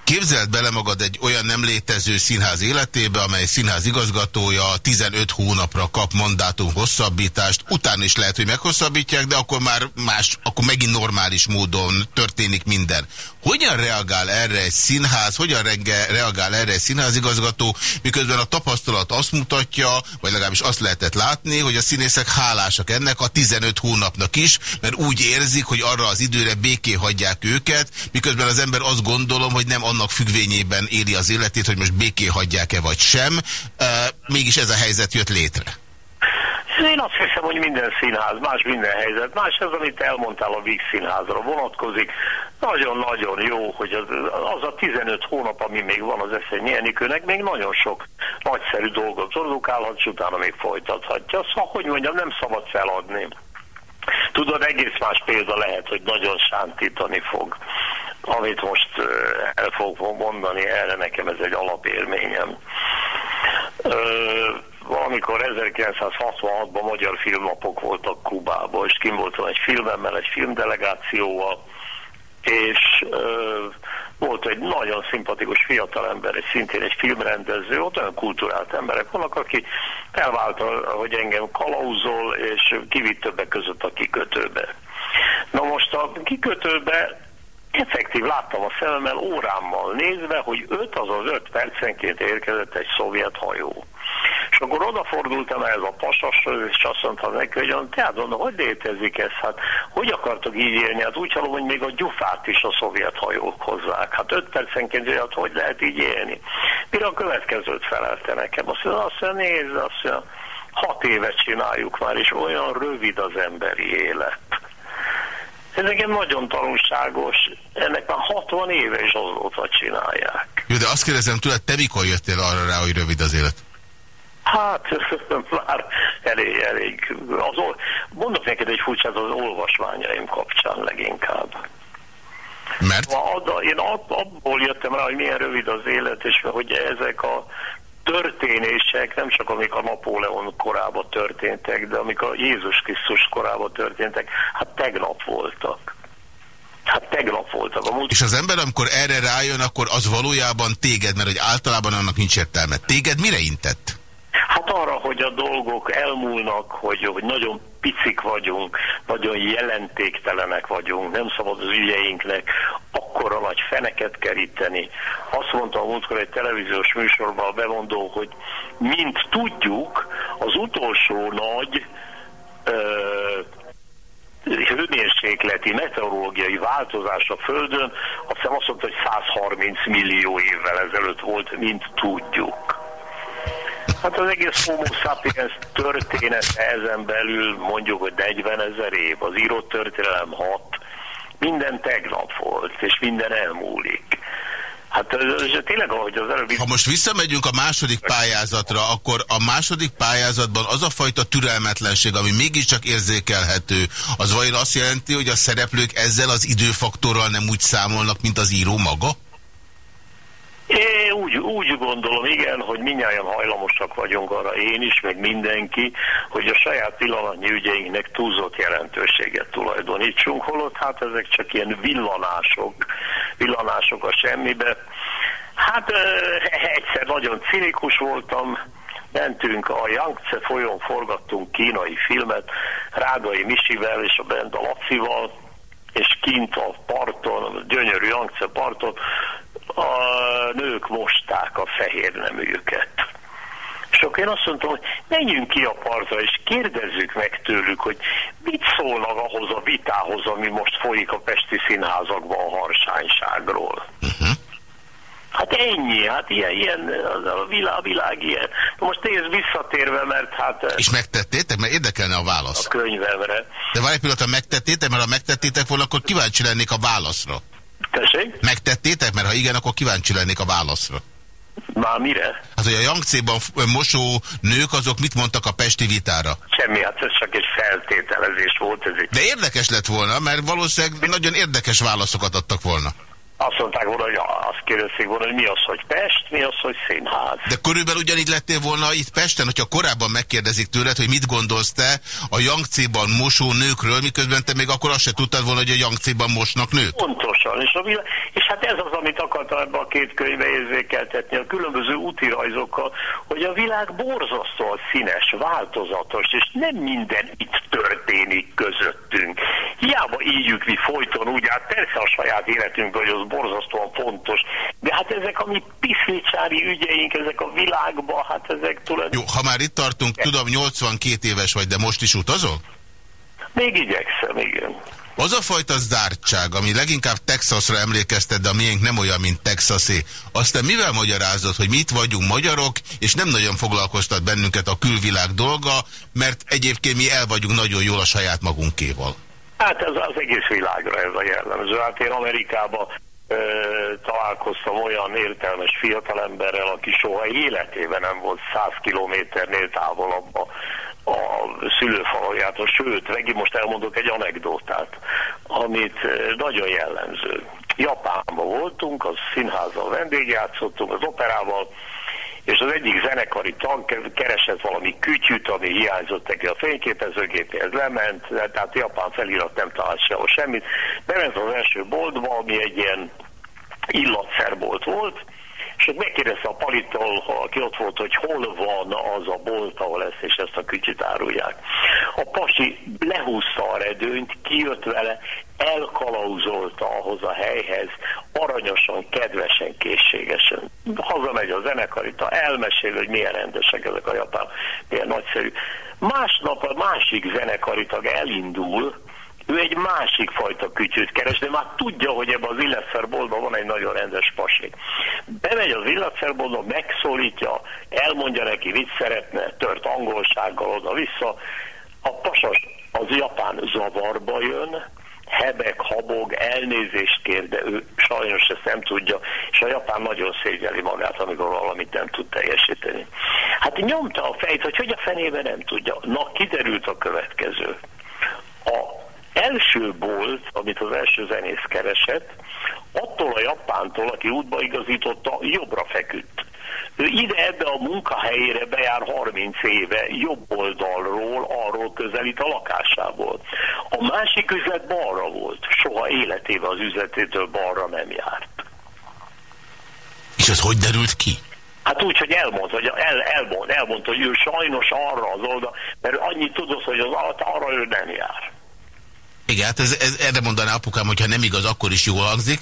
Képzeld bele magad egy olyan nem létező színház életébe, amely színház igazgatója 15 hónapra kap mandátum hosszabbítást, utána is lehet, hogy meghosszabbítják, de akkor már más, akkor megint normális módon történik minden. Hogyan reagál erre egy színház, hogyan reagál erre egy színházigazgató, miközben a tapasztalat azt mutatja, vagy legalábbis azt lehetett látni, hogy a színészek hálásak ennek a 15 hónapnak is, mert úgy érzik, hogy arra az időre béké hagyják őket, miközben az ember azt gondolom, hogy nem annak függvényében éli az életét, hogy most béké hagyják-e vagy sem. Mégis ez a helyzet jött létre. Én azt hiszem, hogy minden színház, más minden helyzet, más ez, amit elmondtál a Víg színházra vonatkozik. Nagyon-nagyon jó, hogy az, az a 15 hónap, ami még van az esze Nyenikőnek, még nagyon sok nagyszerű dolgot produkálhat, és utána még folytathatja. Szóval, hogy mondjam, nem szabad feladni. Tudod, egész más példa lehet, hogy nagyon sántítani fog. Amit most el fogok mondani, erre nekem ez egy alapérményem valamikor 1966-ban magyar filmnapok voltak Kubában, és kim voltam egy filmemmel, egy filmdelegációval, és ö, volt egy nagyon szimpatikus fiatalember, egy szintén egy filmrendező, ott olyan kulturált emberek vannak, aki elvált, hogy engem kalauzol, és kivitt többek között a kikötőbe. Na most a kikötőbe effektív láttam a szememmel órámmal nézve, hogy öt, azaz öt percenként érkezett egy szovjet hajó. És akkor odafordultam ez a pasashoz, és azt mondtam neki, hogy tehát mondom, hogy létezik ez? Hát hogy akartok így élni? Hát úgy hallom, hogy még a gyufát is a szovjet hajók hozzák. Hát öt percenként, hogy hát hogy lehet így élni? Mire a következőt felelte nekem? Azt mondja, azt mondja nézd, azt mondja, hat évet csináljuk már, és olyan rövid az emberi élet. Ez nekem nagyon tanulságos, ennek már 60 éve is azóta csinálják. Jó, de azt kérdezem tőled, te mikor jöttél arra rá, hogy rövid az élet? Hát, már elég, elég. Az, mondok neked egy furcsát az olvasmányaim kapcsán leginkább. Mert? Én abból jöttem rá, hogy milyen rövid az élet, és hogy ezek a történések, nem csak amik a Napóleon korában történtek, de amik a Jézus Krisztus korában történtek, hát tegnap voltak. Hát tegnap voltak. A múlt... És az ember, amikor erre rájön, akkor az valójában téged, mert hogy általában annak nincs értelme. Téged mire intett? Hát arra, hogy a dolgok elmúlnak, hogy, hogy nagyon picik vagyunk, nagyon jelentéktelenek vagyunk, nem szabad az ügyeinknek akkora nagy feneket keríteni. Azt mondta a múltkor egy televíziós műsorban a bemondó, hogy mint tudjuk, az utolsó nagy ö, hőmérsékleti, meteorológiai változás a Földön, azt hiszem azt mondta, hogy 130 millió évvel ezelőtt volt, mint tudjuk. Hát az egész homo sapiens története ezen belül mondjuk, hogy 40 ezer év, az írott történelem 6, minden tegnap volt, és minden elmúlik. Hát ez tényleg, ahogy az előbb... Ha most visszamegyünk a második pályázatra, akkor a második pályázatban az a fajta türelmetlenség, ami mégiscsak érzékelhető, az vajon azt jelenti, hogy a szereplők ezzel az időfaktorral nem úgy számolnak, mint az író maga? Én úgy, úgy gondolom, igen, hogy minnyáján hajlamosak vagyunk arra, én is, meg mindenki, hogy a saját pillanatnyi ügyeinknek túlzott jelentőséget tulajdonítsunk, holott hát ezek csak ilyen villanások, villanások a semmibe. Hát egyszer nagyon cinikus voltam, mentünk a Yangtze folyón, forgattunk kínai filmet, Rágai Misivel és a Benda Lacival, és kint a parton, a gyönyörű Yangtze parton a nők mosták a fehér neműket. És akkor én azt mondtam, hogy menjünk ki a partra, és kérdezzük meg tőlük, hogy mit szólnak ahhoz a vitához, ami most folyik a Pesti színházakban a harsányságról. Uh-huh. Hát ennyi, hát ilyen, ilyen a világ, a világ ilyen. Most nézd visszatérve, mert hát... És megtettétek? Mert érdekelne a válasz. A könyvemre. De várj egy pillanat, megtettétek, mert ha megtettétek volna, akkor kíváncsi lennék a válaszra. Tessék? Megtettétek? Mert ha igen, akkor kíváncsi lennék a válaszra. Már mire? Hát, hogy a Yangtze-ban mosó nők, azok mit mondtak a Pesti vitára? Semmi, hát ez csak egy feltételezés volt. Ez egy... De érdekes lett volna, mert valószínűleg nagyon érdekes válaszokat adtak volna. Azt mondták volna, hogy azt kérdezték volna, hogy mi az, hogy Pest, mi az, hogy színház. De körülbelül ugyanígy lettél volna itt Pesten, hogyha korábban megkérdezik tőled, hogy mit gondolsz te a Yangtze-ban mosó nőkről, miközben te még akkor azt se tudtad volna, hogy a Yangtze-ban mosnak nők. Pontosan, és, a és hát ez az, amit akartam ebbe a két könyvbe érzékeltetni, a különböző úti rajzokkal, hogy a világ borzasztóan színes, változatos, és nem minden itt történik közöttünk. Hiába ígyük mi folyton úgy, hát persze a saját életünk, hogy az borzasztóan fontos. De hát ezek a mi piszlicsári ügyeink, ezek a világban, hát ezek tulajdonképpen... Jó, ha már itt tartunk, tudom, 82 éves vagy, de most is utazol? Még igyekszem, igen. Az a fajta zártság, ami leginkább Texasra emlékeztet, de a miénk nem olyan, mint Texasé, aztán mivel magyarázod, hogy mi itt vagyunk magyarok, és nem nagyon foglalkoztat bennünket a külvilág dolga, mert egyébként mi el vagyunk nagyon jól a saját magunkéval? Hát ez az egész világra ez a jellemző. Hát én Amerikában találkoztam olyan értelmes fiatalemberrel, aki soha életében nem volt 100 kilométernél távolabb a, a szülőfalajától. Sőt, megint most elmondok egy anekdótát, amit nagyon jellemző. Japánban voltunk, a színházzal vendégjátszottunk, az operával, és az egyik zenekari tag keresett valami kütyűt, ami hiányzott neki a fényképezőgépéhez, lement, tehát Japán felirat nem talált sehol semmit. Bement az első boltba, ami egy ilyen illatszerbolt volt, és ott megkérdezte a palitól, aki ott volt, hogy hol van az a bolt, ahol ezt és ezt a kütyüt árulják. A pasi lehúzta a redőnyt, kijött vele, elkalauzolta ahhoz a helyhez, arany aranyosan, kedvesen, készségesen. Hazamegy a zenekarita, elmesél, hogy milyen rendesek ezek a japán, milyen nagyszerű. Másnap a másik zenekaritag elindul, ő egy másik fajta kütyűt keres, de már tudja, hogy ebben az illatszerboltban van egy nagyon rendes pasi. Bemegy az illatszerboltba, megszólítja, elmondja neki, mit szeretne, tört angolsággal oda-vissza. A pasas az japán zavarba jön, hebek, habog, elnézést kér, de ő sajnos ezt nem tudja, és a japán nagyon szégyeli magát, amikor valamit nem tud teljesíteni. Hát nyomta a fejt, hogy hogy a fenében nem tudja. Na, kiderült a következő. A első bolt, amit az első zenész keresett, attól a japántól, aki útba igazította, jobbra feküdt. Ő ide ebbe a munkahelyére bejár 30 éve jobb oldalról, arról közelít a lakásából. A másik üzlet balra volt. Soha életében az üzletétől balra nem járt. És ez hogy derült ki? Hát úgy, hogy elmondta, hogy el, elmond, elmondta, hogy ő sajnos arra az oldal, mert annyit tudott, hogy az arra ő nem jár. Igen, hát ez, ez, erre mondaná apukám, hogyha nem igaz, akkor is jól hangzik,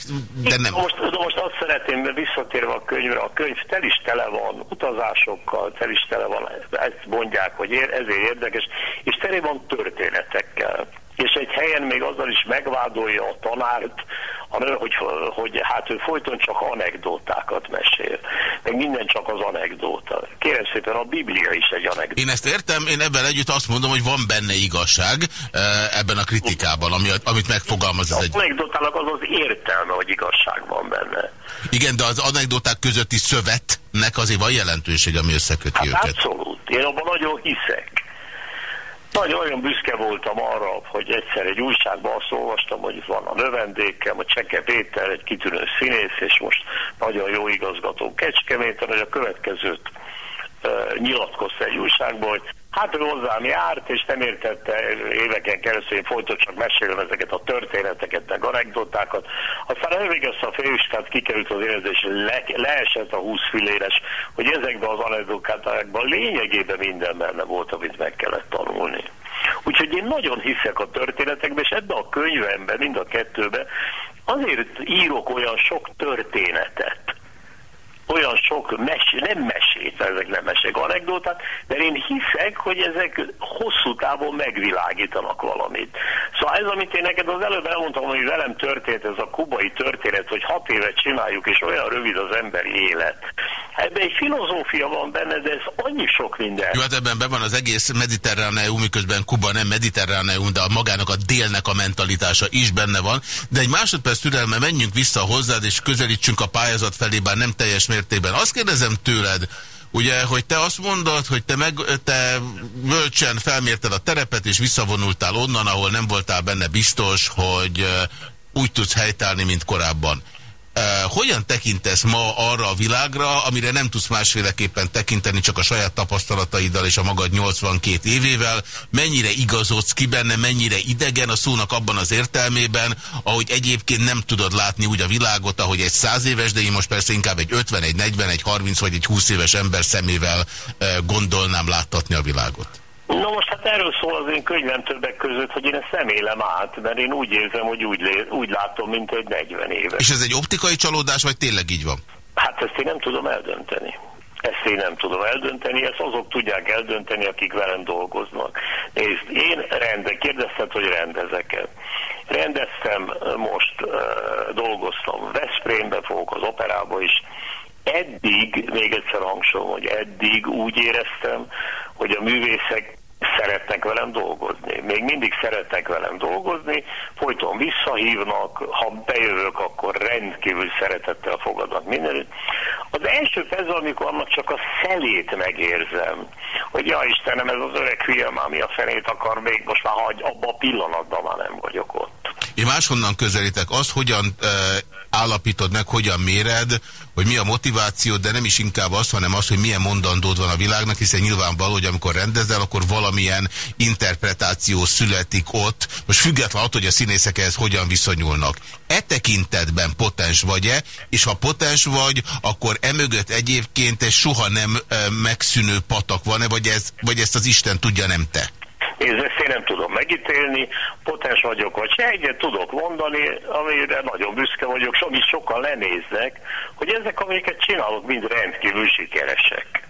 de nem. Most, most azt szeretném, visszatérve a könyvre, a könyv tel is tele van utazásokkal, tel is tele van, ezt mondják, hogy ér, ezért érdekes, és tele van történetekkel és egy helyen még azzal is megvádolja a tanárt, hogy, hogy hát ő folyton csak anekdótákat mesél. Meg minden csak az anekdóta. Kérem szépen, a Biblia is egy anekdóta. Én ezt értem, én ebben együtt azt mondom, hogy van benne igazság eh, ebben a kritikában, ami, amit megfogalmaz az egy... Az anekdotának az az értelme, hogy igazság van benne. Igen, de az anekdoták közötti szövetnek azért van jelentőség, ami összeköti hát őket. Abszolút. Én abban nagyon hiszek. Nagyon olyan büszke voltam arra, hogy egyszer egy újságban azt olvastam, hogy van a növendékem, a Cseke Péter, egy kitűnő színész, és most nagyon jó igazgató Kecskeméten, hogy a következőt uh, nyilatkozta egy újságban, hogy Hát ő hozzám járt, és nem értette éveken keresztül, én folyton csak mesélem ezeket a történeteket, meg anekdotákat. Aztán elvégezte a főistát, kikerült az élet, és le, leesett a 20 filéres, hogy ezekben az anekdotákban lényegében minden benne volt, amit meg kellett én nagyon hiszek a történetekben, és ebbe a könyvemben, mind a kettőben azért írok olyan sok történetet, olyan sok mesé, nem mesét, ezek nem mesék, anekdotát, de én hiszek, hogy ezek hosszú távon megvilágítanak valamit. Szóval ez, amit én neked az előbb elmondtam, hogy velem történt, ez a kubai történet, hogy hat évet csináljuk, és olyan rövid az emberi élet. Ebben egy filozófia van benne, de ez annyi sok minden. Jó, hát ebben be van az egész mediterráneum, miközben Kuba nem mediterráneum, de a magának a délnek a mentalitása is benne van. De egy másodperc türelme, menjünk vissza hozzád, és közelítsünk a pályázat felé, bár nem teljes mértékben. Azt kérdezem tőled, Ugye, hogy te azt mondod, hogy te, meg, te bölcsen felmérted a terepet, és visszavonultál onnan, ahol nem voltál benne biztos, hogy úgy tudsz helytállni, mint korábban. Hogyan tekintesz ma arra a világra, amire nem tudsz másféleképpen tekinteni, csak a saját tapasztalataiddal és a magad 82 évével? Mennyire igazodsz ki benne, mennyire idegen a szónak abban az értelmében, ahogy egyébként nem tudod látni úgy a világot, ahogy egy 100 éves, de én most persze inkább egy 50, egy 40, egy 30 vagy egy 20 éves ember szemével gondolnám láttatni a világot? Na most hát erről szól az én könyvem többek között, hogy én ezt nem élem át, mert én úgy érzem, hogy úgy, lé, úgy látom, mint egy 40 éve. És ez egy optikai csalódás, vagy tényleg így van? Hát ezt én nem tudom eldönteni. Ezt én nem tudom eldönteni, ezt azok tudják eldönteni, akik velem dolgoznak. Nézd, én rende, kérdezted, hogy rendezek-e. Rendeztem, most dolgoztam Veszprémbe, fogok az operába is, eddig, még egyszer hangsúlyom, hogy eddig úgy éreztem, hogy a művészek szeretnek velem dolgozni. Még mindig szeretnek velem dolgozni, folyton visszahívnak, ha bejövök, akkor rendkívül szeretettel fogadnak mindenütt. Az első perc, amikor annak csak a szelét megérzem, hogy ja Istenem, ez az öreg hülye ami a fenét akar, még most már hagy, abban a pillanatban már nem vagyok ott. Én máshonnan közelítek, az hogyan e, állapítod meg, hogyan méred, hogy mi a motiváció, de nem is inkább az, hanem az, hogy milyen mondandód van a világnak, hiszen nyilvánvaló, hogy amikor rendezel, akkor valamilyen interpretáció születik ott, most független attól, hogy a színészek ehhez hogyan viszonyulnak. E tekintetben potens vagy-e, és ha potens vagy, akkor emögött egyébként egy soha nem e, megszűnő patak van-e, vagy, ez, vagy ezt az Isten tudja, nem te? Nézd, ezt én nem tudom megítélni, potens vagyok, vagy se, egyet tudok mondani, amire nagyon büszke vagyok, és amit sokan lenéznek, hogy ezek, amiket csinálok, mind rendkívül sikeresek.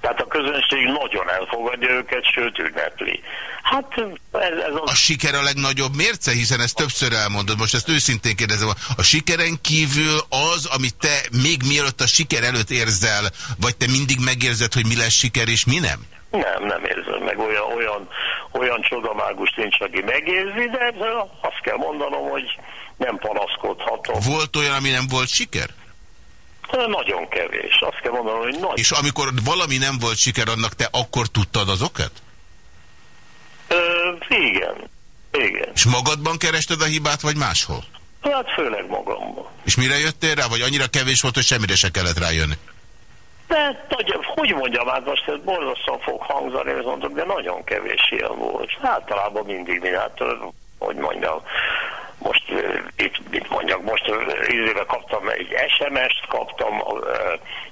Tehát a közönség nagyon elfogadja őket, sőt ünnepli. Hát ez, ez az... A siker a legnagyobb mérce, hiszen ezt többször elmondod. Most ezt őszintén kérdezem. A sikeren kívül az, amit te még mielőtt a siker előtt érzel, vagy te mindig megérzed, hogy mi lesz siker és mi nem? Nem, nem érzem meg olyan, olyan, olyan csodamágus nincs, aki megérzi, de azt kell mondanom, hogy nem panaszkodhatom. Volt olyan, ami nem volt siker? Nagyon kevés. Azt kell mondanom, hogy nagy. És amikor valami nem volt siker, annak te akkor tudtad az okat? Ö, igen. Igen. És magadban kerested a hibát, vagy máshol? Hát főleg magamban. És mire jöttél rá? Vagy annyira kevés volt, hogy semmire se kellett rájönni? De, hogy mondjam, hát most ez borzasztóan fog hangzani, mondok, de nagyon kevés ilyen volt. Általában mindig, hát, hogy mondjam, most itt mit mondjak, most ízébe kaptam egy SMS-t, kaptam a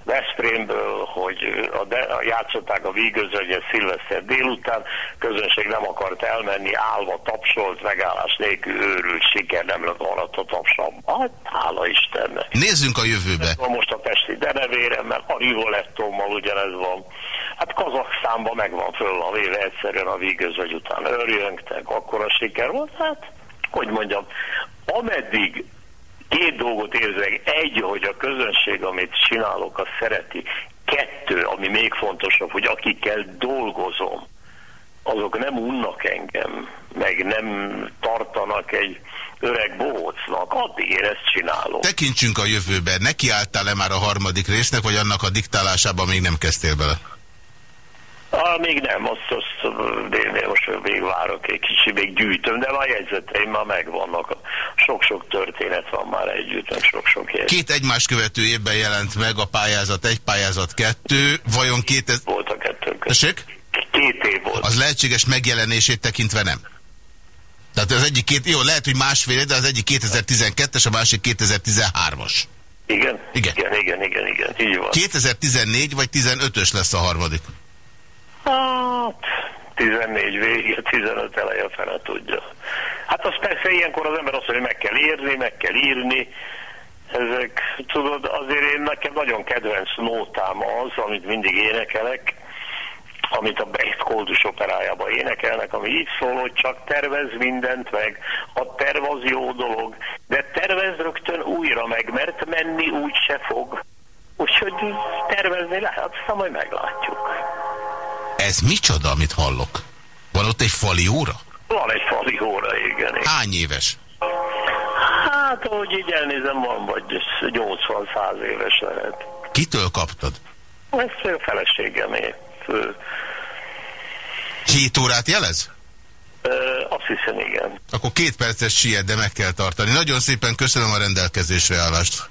Veszprémből, hogy a de, a játszották a vígözönye szilveszter délután, közönség nem akart elmenni, állva tapsolt, megállás nélkül őrült, siker nem lett volna a tapsam. Hát, hála Istennek. Nézzünk a jövőbe. Most a Pesti denevéremmel, a Rivolettómmal ugyanez van. Hát Kazaksztánban megvan föl a véve egyszerűen a vígözöny után örjöngtek, akkor a siker volt, hát hogy mondjam, ameddig két dolgot érzek. Egy, hogy a közönség, amit csinálok, azt szereti. Kettő, ami még fontosabb, hogy akikkel dolgozom, azok nem unnak engem, meg nem tartanak egy öreg bohócnak, addig én ezt csinálom. Tekintsünk a jövőbe. Neki álltál-e már a harmadik résznek, vagy annak a diktálásában még nem kezdtél bele? Ah, még nem, azt, azt én most még várok egy kicsi, még gyűjtöm, de a jegyzeteim már megvannak. Sok-sok történet van már együtt, meg sok-sok jegyzet. Két egymás követő évben jelent meg a pályázat egy, pályázat kettő. Vajon két... Ez... Volt a kettő Tessék? Két év volt. Az lehetséges megjelenését tekintve nem? Tehát az egyik két, jó, lehet, hogy másfél, de az egyik 2012-es, a másik 2013-as. Igen? Igen. Igen, igen, igen, igen, így van. 2014 vagy 15-ös lesz a harmadik? Hát, 14 vége, 15 eleje fele tudja. Hát az persze ilyenkor az ember azt mondja, hogy meg kell írni, meg kell írni. Ezek, tudod, azért én nekem nagyon kedvenc nótám az, amit mindig énekelek, amit a Brecht Koldus operájában énekelnek, ami így szól, hogy csak tervez mindent meg, a terv az jó dolog, de tervez rögtön újra meg, mert menni úgy se fog. Úgyhogy tervezni lehet, aztán majd meglátjuk. Ez micsoda, amit hallok? Van ott egy fali óra? Van egy fali óra, igen. Hány éves? Hát, ahogy így elnézem, van vagy 80-100 éves lehet. Kitől kaptad? Ezt a feleségemé. Két órát jelez? Ö, azt hiszem, igen. Akkor két perces siet, de meg kell tartani. Nagyon szépen köszönöm a rendelkezésre állást.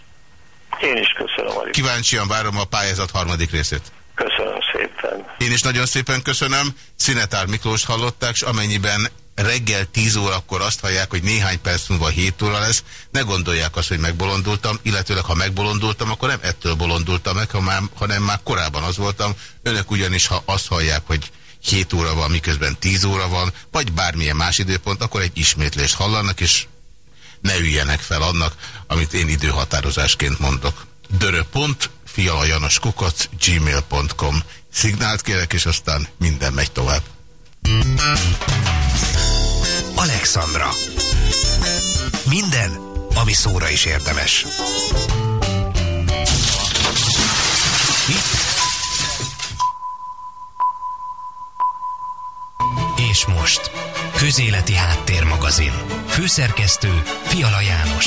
Én is köszönöm. A Kíváncsian várom a pályázat harmadik részét. Köszönöm szépen. Én is nagyon szépen köszönöm. Szinetár Miklós hallották, és amennyiben reggel 10 órakor azt hallják, hogy néhány perc múlva 7 óra lesz, ne gondolják azt, hogy megbolondultam, illetőleg ha megbolondultam, akkor nem ettől bolondultam meg, hanem már korábban az voltam. Önök ugyanis, ha azt hallják, hogy 7 óra van, miközben 10 óra van, vagy bármilyen más időpont, akkor egy ismétlést hallanak, és ne üljenek fel annak, amit én időhatározásként mondok. Dörö.pont fialajanoskukac gmail.com Szignált kérek, és aztán minden megy tovább. Alexandra. Minden, ami szóra is érdemes. És most Közéleti Háttérmagazin. Főszerkesztő Fiala János